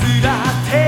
ずらって